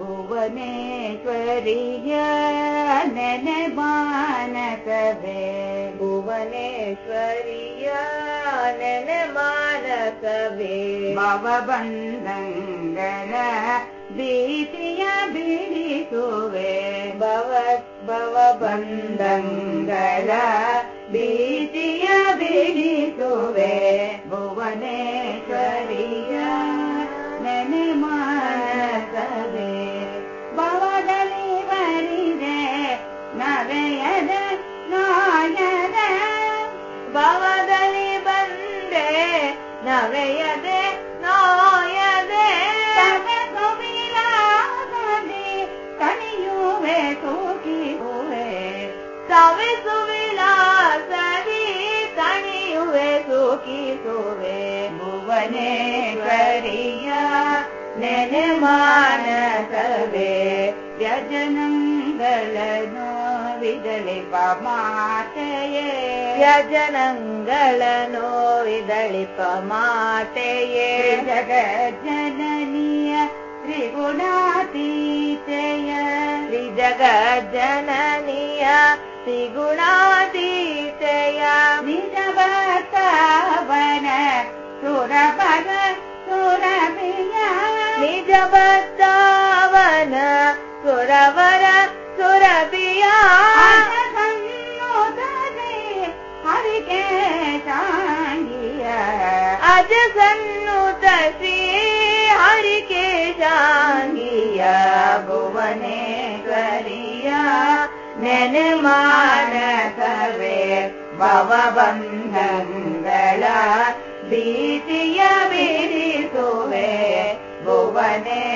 भुवनेश्वरिय नने मानसवे भुवनेश्वरिय नने मानसवे भवबन्धङ्गल भीतिय बिडिसुवे भव भवबन्धङ्गल ನವೆಯದೆ ನಾಯದೆ ತವೆ ಸುವಿಲಾಸದೆ ಕಣಿಯುವೆ ಸೂಕಿಸುವೆ ತವೆ ಸುವಿಲಾಸದಿ ತಣಿಯುವೆ ಸೂಕಿಸುವೆ ಭುವನೇಶ್ವರಿಯ ನೆನೆ ಮಾನಸವೇ ವ್ಯಜನಗಳನ್ನು ವಿದಳಿಪ ಮಾತೆಯೇ ವ್ಯಜನಗಳನ್ನು ವಿದಳಿಪ ಮಾತೆಯೇ ಜಗಜ್ಜನನಿಯ ತ್ರಿಗುಣಾತೀತೆಯ ತ್ರಿಜಗಜ್ಜನನಿಯ ತ್ರಿಗುಣಾತೀತೆಯ सन्नु तसी हरि के हरिकेशाङ्गिया भुवने करिया नन मान सवे भवबन्ध दीत्या विधि सोहे भुवने